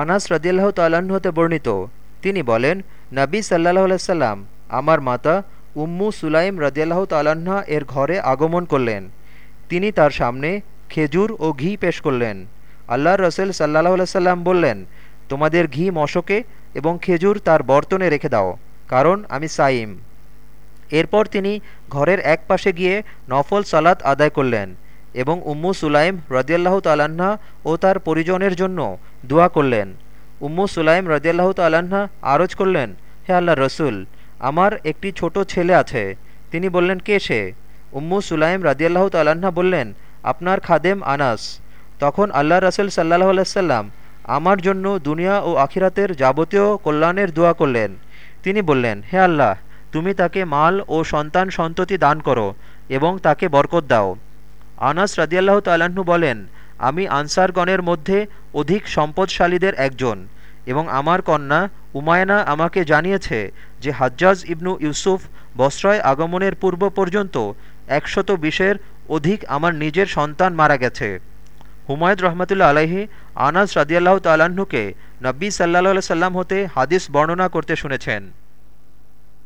আনাস রদিয়াল্লাহ তাল্লাহ্ন হতে বর্ণিত। তিনি বলেন, নবী সাল্লাহ আলাইসাল্লাম আমার মাতা উম্মু সুলাইম রদিয়াল্লাহ তাল্লাহ্না এর ঘরে আগমন করলেন। তিনি তার সামনে খেজুর ও ঘি পেশ করলেন। আল্লাহ রসুল সাল্লাহ সাল্লাম বললেন, তোমাদের ঘি মশকে এবং খেজুর তার বর্তনে রেখে দাও, কারণ আমি সাইম। এরপর তিনি ঘরের এক পাশে গিয়ে নফল সালাত আদায় করলেন। এবং উম্মু সুলাইম রদিয়াল্লাহ তালান্না ও তার পরিজনের জন্য দোয়া করলেন। উম্মু সুলাইম রদিয়াল্লাহ তালান্না আরজ করলেন, হে আল্লাহ রসুল, আমার একটি ছোট ছেলে আছে। তিনি বললেন, কে সে? উম্মু সুলাইম রাদিয়াল্লাহ তাল্লাহা বললেন, আপনার খাদেম আনাস। তখন আল্লাহ রসুল সাল্লাহ আলাইসাল্লাম আমার জন্য দুনিয়া ও আখিরাতের যাবতীয় কল্যাণের দোয়া করলেন। তিনি বললেন, হে আল্লাহ, তুমি তাকে মাল ও সন্তান সন্ততি দান করো এবং তাকে বরকত দাও। আনাস রাদিয়াল্লাহ তাল্লাহ্ন বলেন, আমি আনসারগণের মধ্যে অধিক সম্পদশালীদের একজন এবং আমার কন্যা উমায়না আমাকে জানিয়েছে যে হাজ্জাজ ইবনু ইউসুফ বস্রয় আগমনের পূর্ব পর্যন্ত একশত বিশের অধিক আমার নিজের সন্তান মারা গেছে। হুমায়দ রহমতুল্লা আলাহি আনাস রাদিয়াল্লাহ তাল্লাহ্নকে নব্বী সাল্লাহ সাল্লাম হতে হাদিস বর্ণনা করতে শুনেছেন।